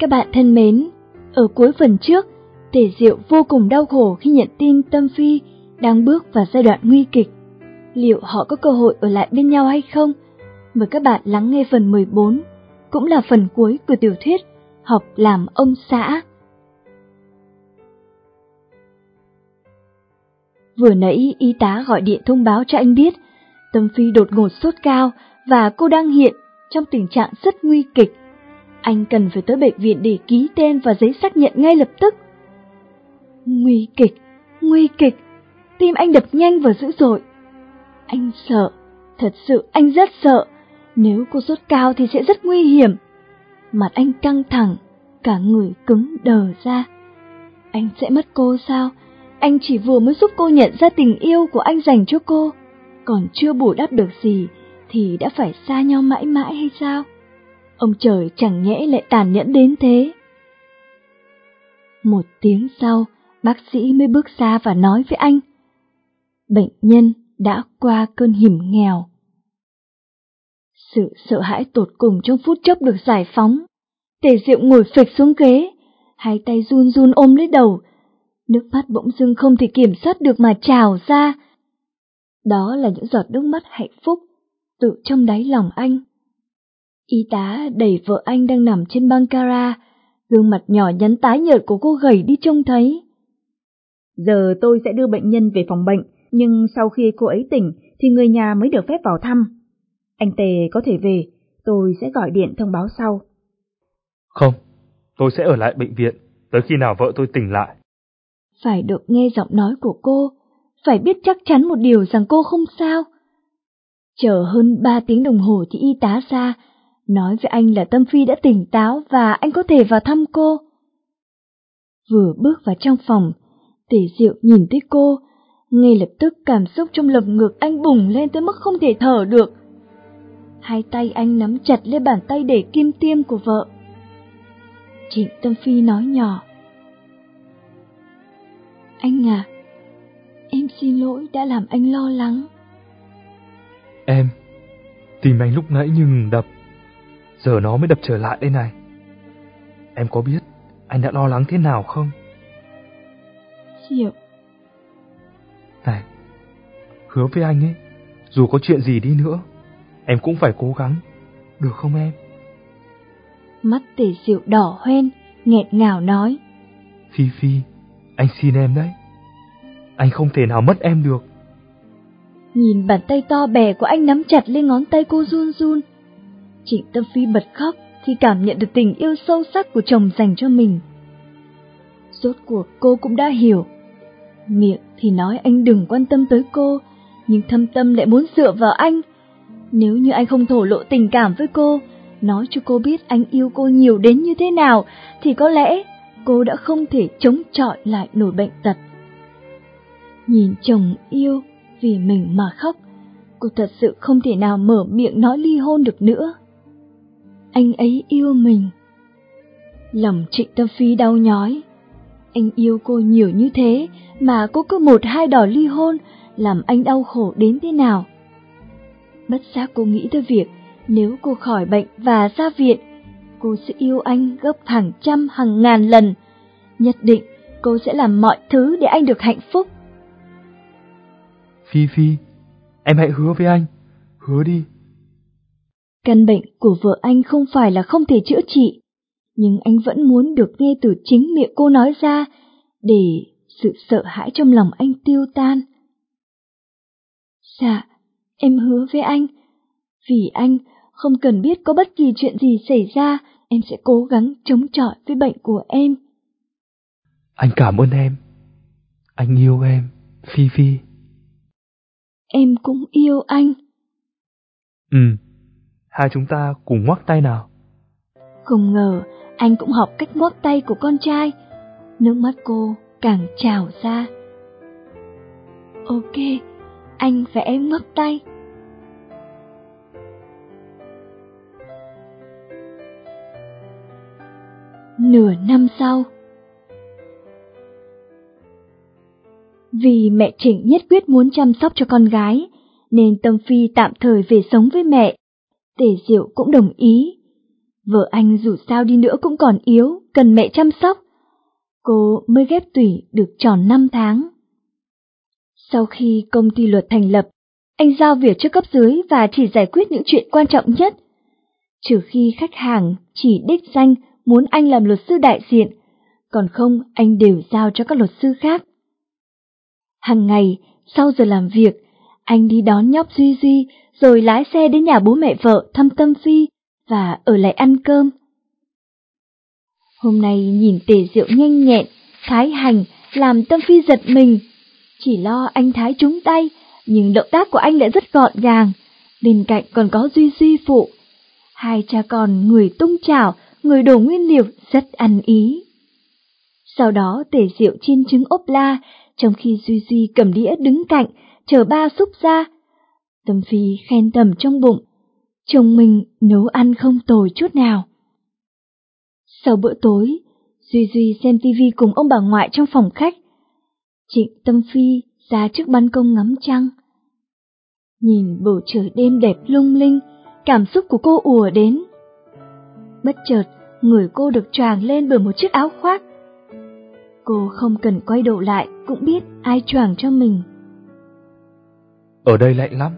Các bạn thân mến, ở cuối phần trước, Tề Diệu vô cùng đau khổ khi nhận tin Tâm Phi đang bước vào giai đoạn nguy kịch. Liệu họ có cơ hội ở lại bên nhau hay không? Mời các bạn lắng nghe phần 14, cũng là phần cuối của tiểu thuyết Học làm ông xã. Vừa nãy y tá gọi điện thông báo cho anh biết Tâm Phi đột ngột sốt cao và cô đang hiện trong tình trạng rất nguy kịch. Anh cần phải tới bệnh viện để ký tên và giấy xác nhận ngay lập tức. Nguy kịch, nguy kịch, tim anh đập nhanh và dữ dội. Anh sợ, thật sự anh rất sợ, nếu cô sốt cao thì sẽ rất nguy hiểm. Mặt anh căng thẳng, cả người cứng đờ ra. Anh sẽ mất cô sao? Anh chỉ vừa mới giúp cô nhận ra tình yêu của anh dành cho cô, còn chưa bù đắp được gì thì đã phải xa nhau mãi mãi hay sao? Ông trời chẳng nhẽ lại tàn nhẫn đến thế. Một tiếng sau, bác sĩ mới bước ra và nói với anh. Bệnh nhân đã qua cơn hiểm nghèo. Sự sợ hãi tột cùng trong phút chốc được giải phóng. Tề Diệu ngồi phịch xuống ghế, hai tay run run ôm lấy đầu. Nước mắt bỗng dưng không thể kiểm soát được mà trào ra. Đó là những giọt nước mắt hạnh phúc, tự trong đáy lòng anh. Y tá đẩy vợ anh đang nằm trên băng cara, gương mặt nhỏ nhắn tái nhợt của cô gầy đi trông thấy. Giờ tôi sẽ đưa bệnh nhân về phòng bệnh, nhưng sau khi cô ấy tỉnh thì người nhà mới được phép vào thăm. Anh Tề có thể về, tôi sẽ gọi điện thông báo sau. Không, tôi sẽ ở lại bệnh viện, tới khi nào vợ tôi tỉnh lại. Phải được nghe giọng nói của cô, phải biết chắc chắn một điều rằng cô không sao. Chờ hơn ba tiếng đồng hồ thì y tá ra, nói với anh là Tâm Phi đã tỉnh táo và anh có thể vào thăm cô. Vừa bước vào trong phòng, Tề Diệu nhìn thấy cô, ngay lập tức cảm xúc trong lồng ngực anh bùng lên tới mức không thể thở được. Hai tay anh nắm chặt lấy bàn tay để kim tiêm của vợ. Trịnh Tâm Phi nói nhỏ. Anh à, em xin lỗi đã làm anh lo lắng. Em, tìm anh lúc nãy nhưng đập, giờ nó mới đập trở lại đây này. Em có biết anh đã lo lắng thế nào không? Diệu. Này, hứa với anh ấy, dù có chuyện gì đi nữa, em cũng phải cố gắng, được không em? Mắt tề diệu đỏ hoen, nghẹn ngào nói. Phi Phi, anh xin em đấy. Anh không thể nào mất em được. Nhìn bàn tay to bè của anh nắm chặt lên ngón tay cô run run. Trịnh Tâm Phi bật khóc khi cảm nhận được tình yêu sâu sắc của chồng dành cho mình. Rốt cuộc cô cũng đã hiểu. Miệng thì nói anh đừng quan tâm tới cô, nhưng thâm tâm lại muốn dựa vào anh. Nếu như anh không thổ lộ tình cảm với cô, nói cho cô biết anh yêu cô nhiều đến như thế nào, thì có lẽ cô đã không thể chống chọi lại nổi bệnh tật. Nhìn chồng yêu vì mình mà khóc, cô thật sự không thể nào mở miệng nói ly hôn được nữa. Anh ấy yêu mình. Lòng trịnh tâm phi đau nhói. Anh yêu cô nhiều như thế mà cô cứ một hai đòi ly hôn, làm anh đau khổ đến thế nào. Bất giác cô nghĩ tới việc nếu cô khỏi bệnh và ra viện, cô sẽ yêu anh gấp hàng trăm hàng ngàn lần. Nhất định cô sẽ làm mọi thứ để anh được hạnh phúc. Phi Phi, em hãy hứa với anh, hứa đi. Căn bệnh của vợ anh không phải là không thể chữa trị, nhưng anh vẫn muốn được nghe từ chính miệng cô nói ra, để sự sợ hãi trong lòng anh tiêu tan. Dạ, em hứa với anh, vì anh không cần biết có bất kỳ chuyện gì xảy ra, em sẽ cố gắng chống chọi với bệnh của em. Anh cảm ơn em. Anh yêu em, Phi Phi. Em cũng yêu anh. Ừ, hai chúng ta cùng ngoắc tay nào. Không ngờ anh cũng học cách ngoắc tay của con trai. Nước mắt cô càng trào ra. Ok, anh và em ngoắc tay. Nửa năm sau Vì mẹ Trịnh nhất quyết muốn chăm sóc cho con gái, nên Tâm Phi tạm thời về sống với mẹ. Tề Diệu cũng đồng ý. Vợ anh dù sao đi nữa cũng còn yếu, cần mẹ chăm sóc. Cô mới ghép tủy được tròn 5 tháng. Sau khi công ty luật thành lập, anh giao việc cho cấp dưới và chỉ giải quyết những chuyện quan trọng nhất. Trừ khi khách hàng chỉ đích danh muốn anh làm luật sư đại diện, còn không anh đều giao cho các luật sư khác. Hàng ngày, sau giờ làm việc, anh đi đón nhóc Duy Duy rồi lái xe đến nhà bố mẹ vợ thăm Tâm Phi và ở lại ăn cơm. Hôm nay nhìn tề rượu nhanh nhẹn, thái hành, làm Tâm Phi giật mình. Chỉ lo anh thái trúng tay, nhưng động tác của anh lại rất gọn gàng. Bên cạnh còn có Duy Duy phụ. Hai cha con người tung chảo, người đổ nguyên liệu rất ăn ý. Sau đó tề rượu chiên trứng ốp la, trong khi Duy Duy cầm đĩa đứng cạnh, chờ ba xúc ra. Tâm Phi khen tầm trong bụng, chồng mình nấu ăn không tồi chút nào. Sau bữa tối, Duy Duy xem tivi cùng ông bà ngoại trong phòng khách. Trịnh Tâm Phi ra trước ban công ngắm trăng. Nhìn bầu trời đêm đẹp lung linh, cảm xúc của cô ùa đến. Bất chợt, người cô được choàng lên bởi một chiếc áo khoác. Cô không cần quay đầu lại cũng biết ai choàng cho mình. Ở đây lạnh lắm.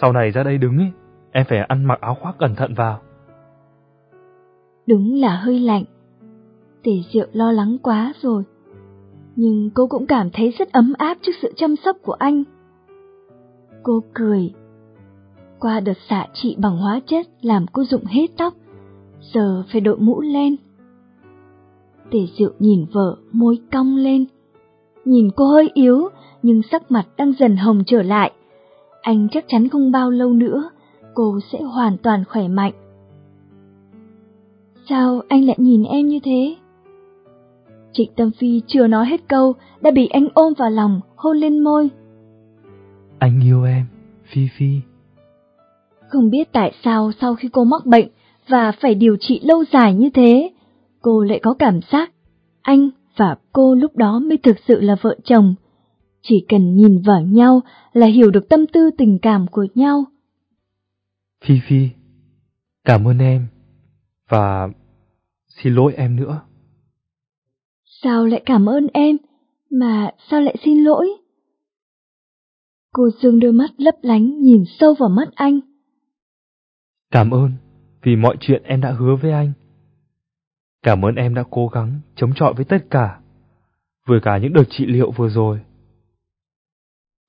Sau này ra đây đứng ấy, em phải ăn mặc áo khoác cẩn thận vào. Đúng là hơi lạnh. Tề Diệu lo lắng quá rồi. Nhưng cô cũng cảm thấy rất ấm áp trước sự chăm sóc của anh. Cô cười. Qua đợt xạ trị bằng hóa chất làm cô rụng hết tóc, giờ phải đội mũ lên. Tề Diệu nhìn vợ, môi cong lên. Nhìn cô hơi yếu, nhưng sắc mặt đang dần hồng trở lại. Anh chắc chắn không bao lâu nữa, cô sẽ hoàn toàn khỏe mạnh. Sao anh lại nhìn em như thế? Trịnh Tâm Phi chưa nói hết câu, đã bị anh ôm vào lòng, hôn lên môi. Anh yêu em, Phi Phi. Không biết tại sao sau khi cô mắc bệnh và phải điều trị lâu dài như thế, cô lại có cảm giác anh và cô lúc đó mới thực sự là vợ chồng. Chỉ cần nhìn vào nhau là hiểu được tâm tư tình cảm của nhau. Phi Phi, cảm ơn em và xin lỗi em nữa. Sao lại cảm ơn em, mà sao lại xin lỗi? Cô dương đôi mắt lấp lánh nhìn sâu vào mắt anh. Cảm ơn vì mọi chuyện em đã hứa với anh. Cảm ơn em đã cố gắng chống chọi với tất cả, vừa cả những đợt trị liệu vừa rồi.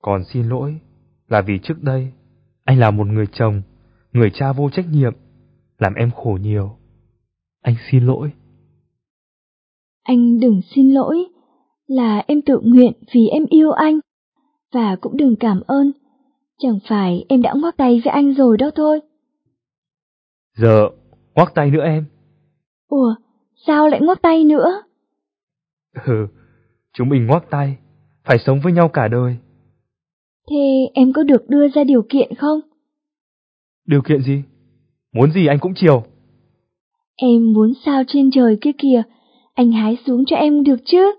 Còn xin lỗi là vì trước đây anh là một người chồng, người cha vô trách nhiệm, làm em khổ nhiều. Anh xin lỗi. Anh đừng xin lỗi, là em tự nguyện vì em yêu anh. Và cũng đừng cảm ơn, chẳng phải em đã ngoắc tay với anh rồi đó thôi. Giờ, ngoắc tay nữa em. Ủa, sao lại ngoắc tay nữa? Ừ, chúng mình ngoắc tay, phải sống với nhau cả đời. Thế em có được đưa ra điều kiện không? Điều kiện gì? Muốn gì anh cũng chiều. Em muốn sao trên trời kia kìa, anh hái xuống cho em được chứ?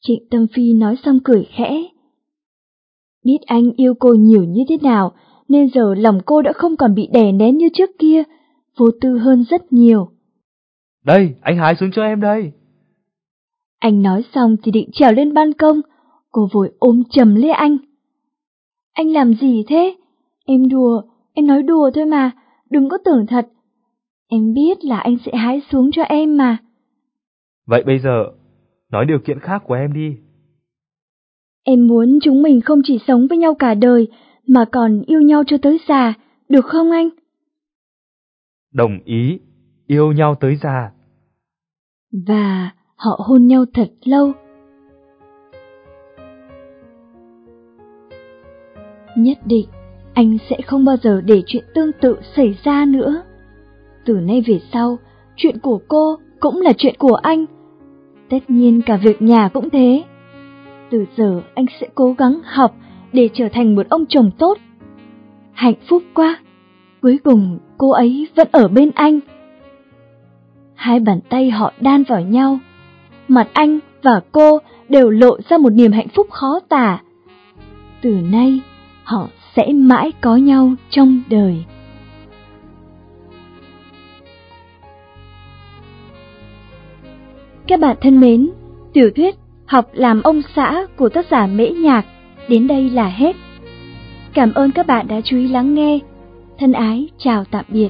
Trịnh Tâm Phi nói xong cười khẽ. Biết anh yêu cô nhiều như thế nào, nên giờ lòng cô đã không còn bị đè nén như trước kia, vô tư hơn rất nhiều. Đây, anh hái xuống cho em đây. Anh nói xong thì định trèo lên ban công, cô vội ôm chầm lấy anh. Anh làm gì thế? Em đùa, em nói đùa thôi mà, đừng có tưởng thật. Em biết là anh sẽ hái xuống cho em mà. Vậy bây giờ, nói điều kiện khác của em đi. Em muốn chúng mình không chỉ sống với nhau cả đời, mà còn yêu nhau cho tới già, được không anh? Đồng ý, yêu nhau tới già. Và họ hôn nhau thật lâu. Nhất định, anh sẽ không bao giờ để chuyện tương tự xảy ra nữa. Từ nay về sau, chuyện của cô cũng là chuyện của anh. Tất nhiên cả việc nhà cũng thế. Từ giờ anh sẽ cố gắng học để trở thành một ông chồng tốt. Hạnh phúc quá, cuối cùng cô ấy vẫn ở bên anh. Hai bàn tay họ đan vào nhau. Mặt anh và cô đều lộ ra một niềm hạnh phúc khó tả. Từ nay, họ sẽ mãi có nhau trong đời. Các bạn thân mến, tiểu thuyết Học làm ông xã của tác giả Mễ Nhạc đến đây là hết. Cảm ơn các bạn đã chú ý lắng nghe. Thân ái chào tạm biệt.